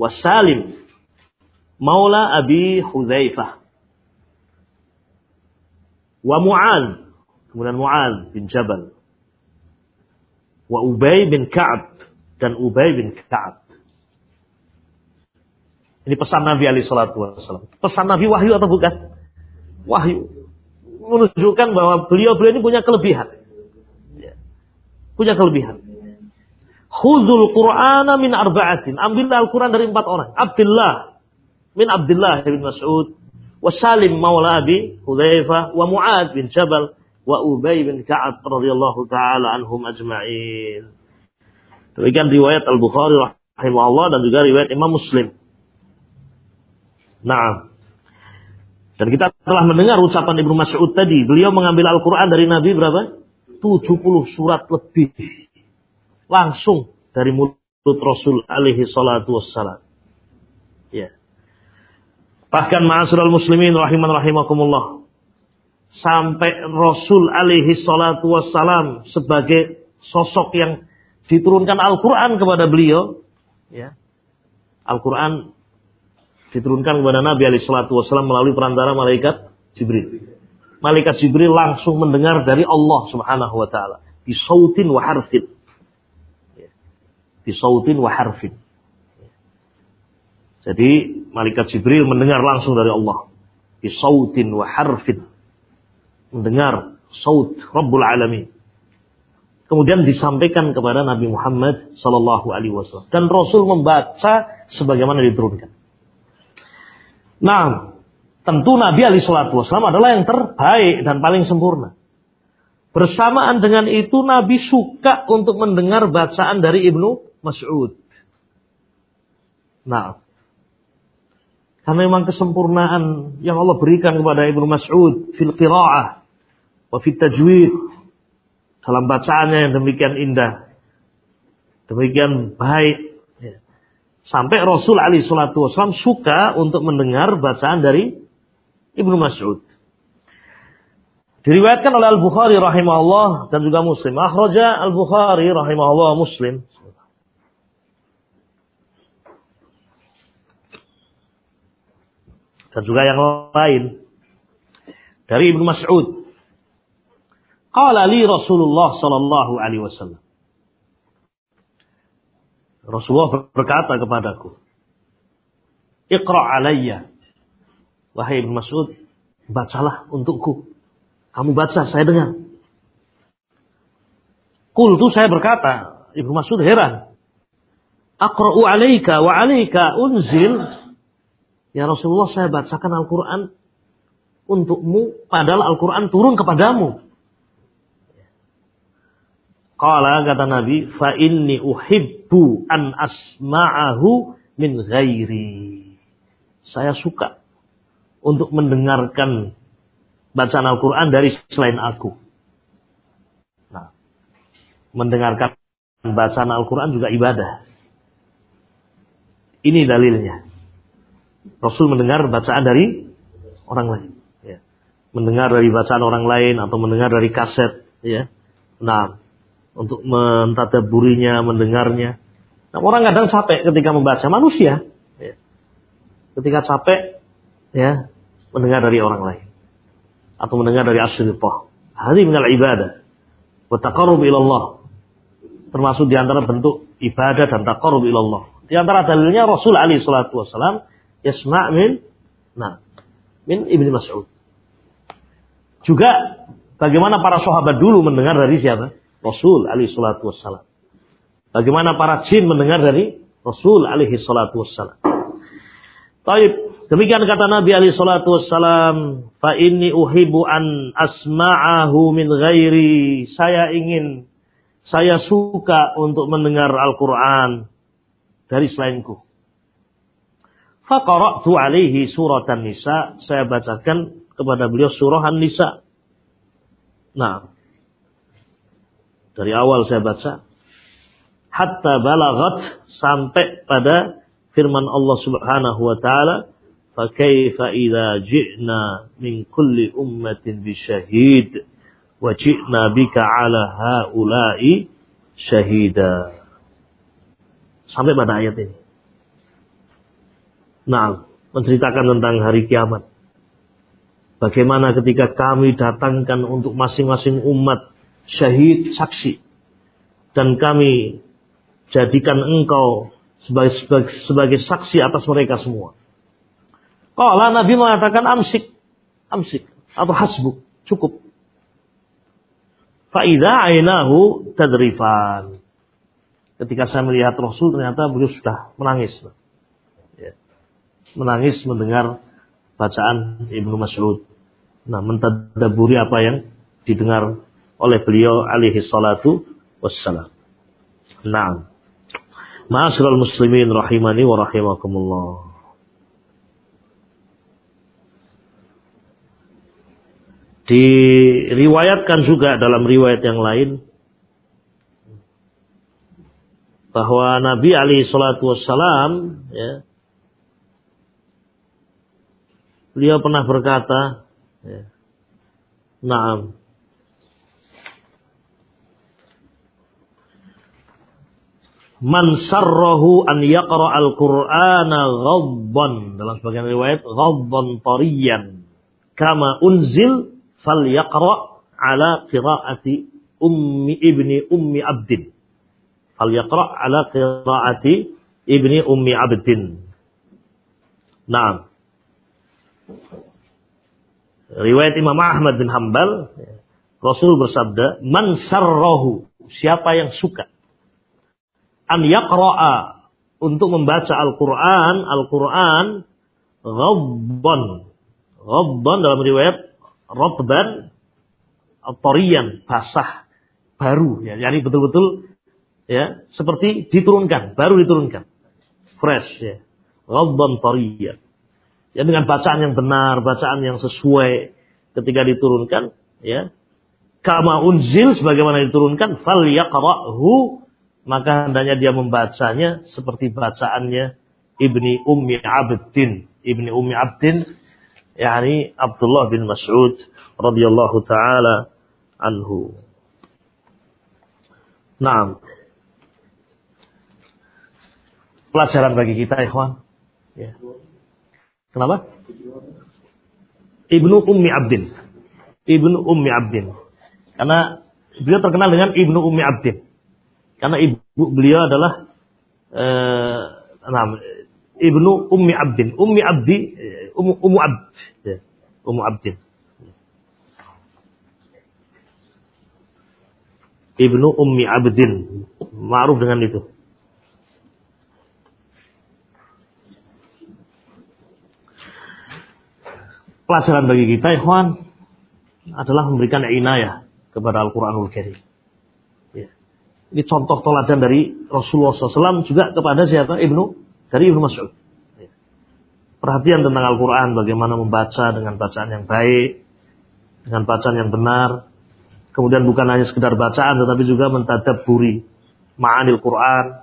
Wasalim maula Abi Hudzaifah. Wa Mu'ad kemudian Mu'ad bin Jabal. Wa Ubay bin Ka'ab dan Ubay bin Ka'ab. Ini pesan Nabi alaihi salatu wasallam. Pesan Nabi wahyu atau bukan? Wahyu. Menunjukkan bahwa beliau-beliau ini punya kelebihan punya kelebihan. Khuzul Qur'ana min arba'atin. Ambillah Al-Quran dari empat orang. Abdullah min Abdullah bin Mas'ud. Wa Salim maula Abi Hudzaifah. Wa Mu'ad bin Jabal. Wa Ubay bin Ka'ab radhiyallahu ta'ala anhum ajma'in. Demikian riwayat Al-Bukhari rahimahullah dan juga riwayat Imam Muslim. Nah, dan kita telah mendengar ucapan Ibnu Mas'ud tadi. Beliau mengambil Al-Quran dari Nabi berapa? 70 surat lebih langsung dari mulut Rasul alaihi salatu wassalam. Ya. Bahkan ma'asyiral muslimin rahiman rahimakumullah. Sampai Rasul alaihi salatu wassalam sebagai sosok yang diturunkan Al-Qur'an kepada beliau, ya. Al-Qur'an diturunkan kepada Nabi alaihi salatu wassalam melalui perantara malaikat Jibril malaikat Jibril langsung mendengar dari Allah Subhanahu wa taala bisautin wa harfin. Bisautin wa harfin. Jadi malaikat Jibril mendengar langsung dari Allah bisautin wa harfin. Mendengar saut Rabbul Alamin. Kemudian disampaikan kepada Nabi Muhammad Sallallahu Alaihi Wasallam dan Rasul membaca sebagaimana diturunkan. Nah, Tentu Nabi Ali Shallallahu Wasallam adalah yang terbaik dan paling sempurna. Bersamaan dengan itu Nabi suka untuk mendengar bacaan dari Ibnu Mas'ud. Nah, karena memang kesempurnaan yang Allah berikan kepada Ibnu Mas'ud fil qiraah wa fit tajwid dalam bacaannya yang demikian indah, demikian baik. Ya. Sampai Rasul Ali Shallallahu Wasallam suka untuk mendengar bacaan dari Ibnu Mas'ud. Diriwayatkan oleh Al-Bukhari rahimahullah dan juga Muslim. Akhraja Al-Bukhari rahimahullah Muslim. Dan juga yang lain. dari Ibnu Mas'ud. Qala li Rasulullah sallallahu alaihi wasallam. Rasulullah berkata kepadaku, "Iqra' alayya." Wahai Ibnu Mas'ud, bacalah untukku. Kamu baca, saya dengar. Kultu saya berkata, Ibnu Mas'ud heran. Aqra'u alaika wa alaika unzil. Ya Rasulullah saya bacakan Al-Quran untukmu padahal Al-Quran turun kepadamu. Qala kata Nabi, fa inni uhibbu an asma'ahu min ghairi. Saya suka untuk mendengarkan bacaan Al-Quran dari selain aku. Nah, mendengarkan bacaan Al-Quran juga ibadah. Ini dalilnya. Rasul mendengar bacaan dari orang lain. Ya. Mendengar dari bacaan orang lain atau mendengar dari kaset. Ya. Nah, untuk mentadaburinya, mendengarnya. Nah, orang kadang capek ketika membaca manusia. Ya. Ketika capek, ya mendengar dari orang lain atau mendengar dari asyrifah. Hari mengenal ibadah. Wa taqarrub ilallah. Termasuk di antara bentuk ibadah dan taqarrub ilallah. Di antara dalilnya Rasul Ali salatu wasalam yasma' min nah min Ibnu Mas'ud. Juga bagaimana para sahabat dulu mendengar dari siapa? Rasul alaihi salatu wassalam. Bagaimana para jin mendengar dari Rasul alaihi salatu wassalam. Taib. Demikian kata Nabi alaihi salatu wassalam, "Fa inni uhibbu an asma'ahu min ghairi." Saya ingin saya suka untuk mendengar Al-Qur'an dari selainku. Faqara'tu alaihi surat An-Nisa, saya bacakan kepada beliau surah An-Nisa. Nah, dari awal saya baca. Hatta balagat sampai pada firman Allah Subhanahu wa taala, "Fakaifa idza ji'na min kulli ummatin bisyahid wa ji'na bika 'ala haula'i syahida." Sampai pada ayat ini. Nah, menceritakan tentang hari kiamat. Bagaimana ketika kami datangkan untuk masing-masing umat syahid saksi dan kami jadikan engkau sebagai, sebagai, sebagai saksi atas mereka semua. Kalau Nabi mengatakan amsik, amsik atau hasbuk, cukup. Faida ainahu tadrifan. Ketika saya melihat Rasul ternyata beliau sudah menangis. Ya. Menangis mendengar bacaan Ibnu Mas'ud. Nah, mentadaburi apa yang didengar oleh beliau alaihi salatu wassalam. Naam. Ma'asyiral muslimin rahimani wa rahimakumullah. Diriwayatkan juga dalam riwayat yang lain bahwa Nabi alaihi salatu wassalam ya, beliau pernah berkata ya, Naam man sarrahu an yaqra al-Qur'ana ghadban. Dalam sebagian riwayat ghadban tariyan. Kama unzil fal yaqra ala qiraati ummi ibni ummi abdin. Fal yaqra ala qiraati ibni ummi abdin. Naam. Riwayat Imam Ahmad bin Hambal Rasul bersabda man sarrahu siapa yang suka an yaqra'a untuk membaca Al-Qur'an, Al-Qur'an ghabban. Ghabban dalam riwayat ratban tariyan, basah, baru ya. Yani betul-betul ya, seperti diturunkan, baru diturunkan. Fresh ya. Ghabban tariyan. Ya dengan bacaan yang benar, bacaan yang sesuai ketika diturunkan ya. Kama unzil sebagaimana diturunkan fal yaqra'hu maka hendaknya dia membacanya seperti bacaannya Ibni Ummi Abdin. Ibni Ummi Abdin yakni Abdullah bin Mas'ud radhiyallahu taala anhu. Naam. Pelajaran bagi kita, ikhwan. Ya. Kenapa? Ibnu Ummi Abdin. Ibnu Ummi Abdin. Karena beliau terkenal dengan Ibnu Ummi Abdin. Karena ibu beliau adalah eh, Ibnu Ummi Abdin. Ummi Abdi, eh, Ummu, Ummu Abd. Ya. Ummu Abdin. Ibnu Ummi Abdin. Ma'ruf dengan itu. Pelajaran bagi kita, ikhwan, adalah memberikan inayah kepada Al-Quranul Karim. Ini contoh toladan dari Rasulullah SAW juga kepada siapa? Ibnu dari Ibnu Mas'ud. Ya. Perhatian tentang Al-Quran, bagaimana membaca dengan bacaan yang baik, dengan bacaan yang benar, Kemudian bukan hanya sekedar bacaan tetapi juga mentadabburi ma'anil Quran.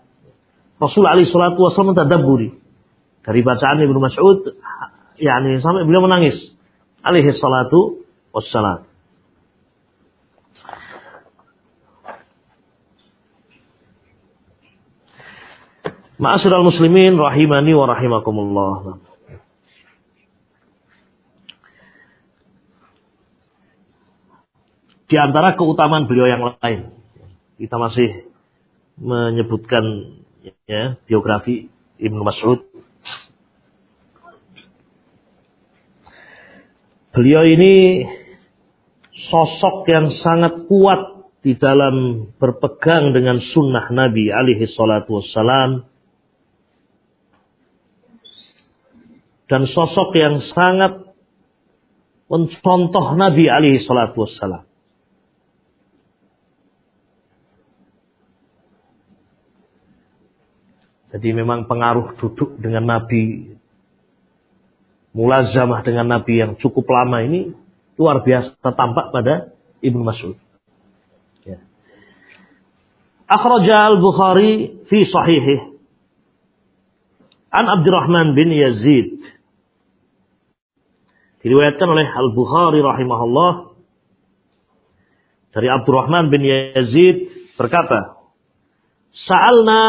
Rasul Ali salatu wasallam mentadabburi dari bacaan Ibnu Mas'ud yakni sampai beliau menangis alaihi salatu wassalam. Ma'asyiral muslimin rahimani wa rahimakumullah. Di antara keutamaan beliau yang lain, kita masih menyebutkan ya, biografi Ibnu Mas'ud. Beliau ini sosok yang sangat kuat di dalam berpegang dengan sunnah Nabi alaihi salatu wassalam. Dan sosok yang sangat mencontoh Nabi alaihi salatu wassalam. Jadi memang pengaruh duduk dengan Nabi, mulazamah dengan Nabi yang cukup lama ini luar biasa tampak pada Ibnu Mas'ud. Ya. Al-Bukhari fi sahihih An Abdurrahman bin Yazid diriwayatkan oleh Al-Bukhari rahimahullah dari Abdurrahman bin Yazid berkata Sa'alna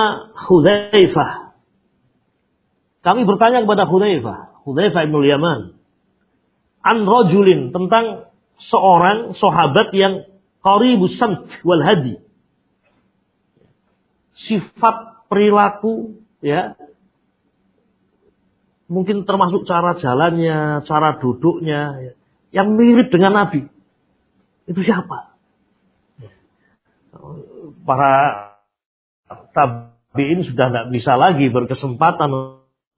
Hudzaifah. Kami bertanya kepada Hudzaifah, Hudzaifah bin Yaman, an rajulin tentang seorang sahabat yang qaribus samt wal hadi. Sifat perilaku ya mungkin termasuk cara jalannya, cara duduknya ya, yang mirip dengan Nabi. Itu siapa? Para tabiin sudah tidak bisa lagi berkesempatan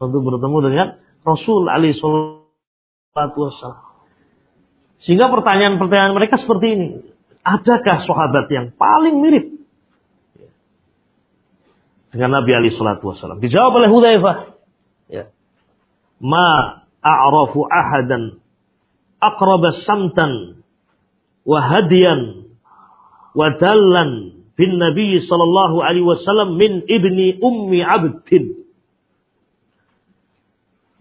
untuk bertemu dengan Rasul Ali Wasallam. Sehingga pertanyaan-pertanyaan mereka seperti ini. Adakah sahabat yang paling mirip dengan Nabi Ali Shallallahu Wasallam? Dijawab oleh Hudzaifah. Ya. Ma a'rafu ahadan aqraba samtan wa hadiyan wa dallan bin Nabi sallallahu alaihi wasallam min ibni ummi abdin.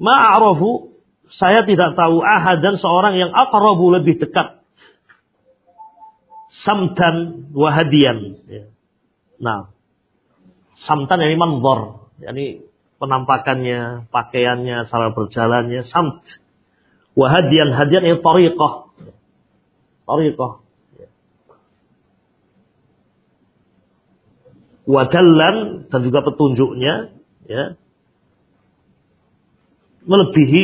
Ma'arafu saya tidak tahu ahad dan seorang yang aqrabu lebih dekat samtan wahadian. Ya. Nah, samtan ini manzor, yani penampakannya, pakaiannya, cara berjalannya, samt. Wahadian, hadian ini tariqah. Tariqah. wadallan dan juga petunjuknya ya melebihi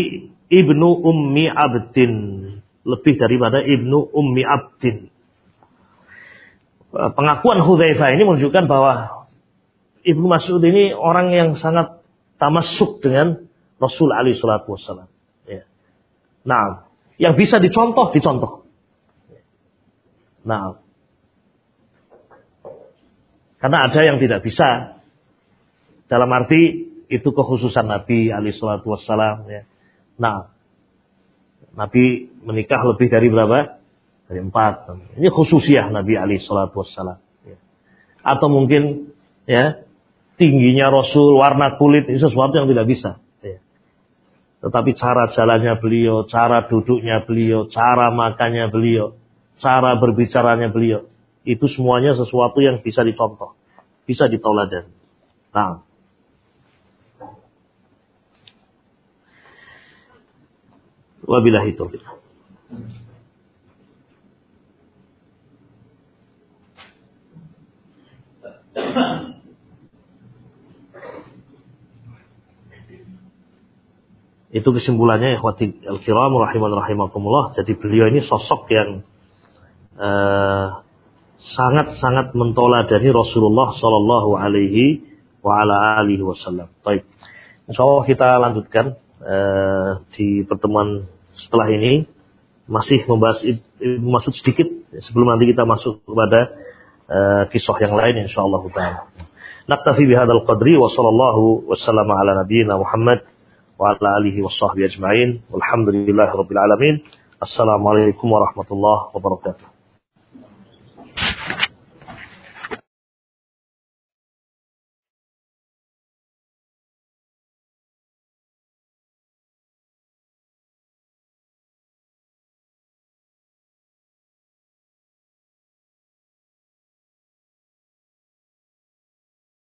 ibnu ummi abdin lebih daripada ibnu ummi abdin pengakuan Hudzaifah ini menunjukkan bahwa Ibnu Mas'ud ini orang yang sangat tamasuk dengan Rasul Ali Wasallam. Ya. Nah, yang bisa dicontoh, dicontoh. Nah, karena ada yang tidak bisa. Dalam arti itu kekhususan Nabi Ali Wasallam. Ya. Nah, Nabi menikah lebih dari berapa? Dari empat. Ini khususiah Nabi Ali Wasallam. Ya. Atau mungkin ya tingginya Rasul, warna kulit itu sesuatu yang tidak bisa. Iya. Tetapi cara jalannya beliau, cara duduknya beliau, cara makannya beliau, cara berbicaranya beliau, itu semuanya sesuatu yang bisa dicontoh, bisa ditoladan. Nah. Wabillahi taufiq. Thank Itu kesimpulannya ikhwati al-kiram rahiman rahimakumullah. Jadi beliau ini sosok yang sangat-sangat uh, mentoladani Rasulullah sallallahu alaihi wa ala alihi wasallam. Baik. Insyaallah kita lanjutkan uh, di pertemuan setelah ini masih membahas Mas'ud sedikit sebelum nanti kita masuk kepada uh, kisah yang lain insyaallah taala. Naktafi bihadzal qadri wa sallallahu wasallam ala nabiyyina Muhammad wa ala alihi washabbihi ajma'in. Walhamdulillahirabbil alamin. Assalamualaikum warahmatullahi wabarakatuh.